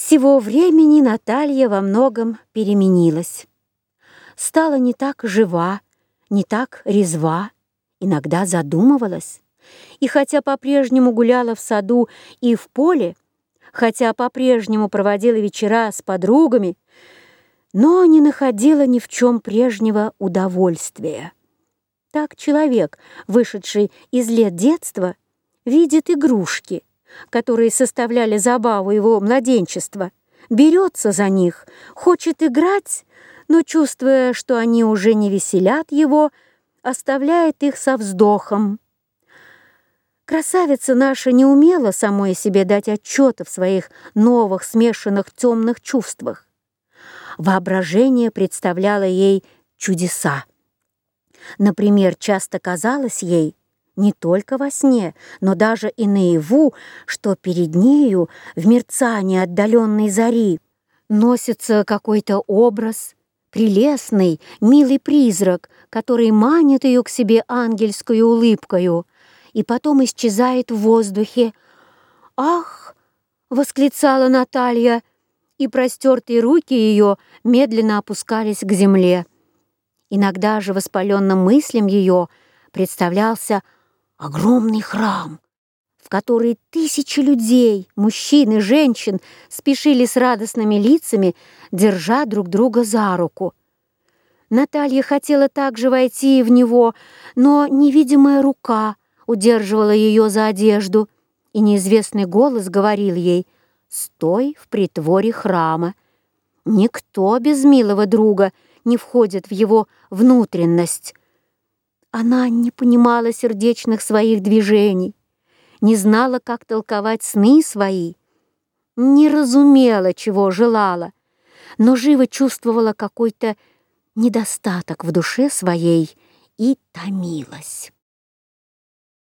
Сего времени Наталья во многом переменилась. Стала не так жива, не так резва, иногда задумывалась. И хотя по-прежнему гуляла в саду и в поле, хотя по-прежнему проводила вечера с подругами, но не находила ни в чем прежнего удовольствия. Так человек, вышедший из лет детства, видит игрушки, которые составляли забаву его младенчества, берется за них, хочет играть, но, чувствуя, что они уже не веселят его, оставляет их со вздохом. Красавица наша не умела самой себе дать отчета в своих новых смешанных темных чувствах. Воображение представляло ей чудеса. Например, часто казалось ей, не только во сне, но даже и наяву, что перед нею в мерцании отдаленной зари носится какой-то образ, прелестный, милый призрак, который манит ее к себе ангельской улыбкою и потом исчезает в воздухе. «Ах!» — восклицала Наталья, и простертые руки ее медленно опускались к земле. Иногда же воспаленным мыслям ее представлялся огромный храм, в который тысячи людей, мужчин и женщин, спешили с радостными лицами, держа друг друга за руку. Наталья хотела также войти в него, но невидимая рука удерживала ее за одежду, и неизвестный голос говорил ей «Стой в притворе храма». Никто без милого друга не входит в его внутренность. Она не понимала сердечных своих движений, не знала, как толковать сны свои, не разумела, чего желала, но живо чувствовала какой-то недостаток в душе своей и томилась.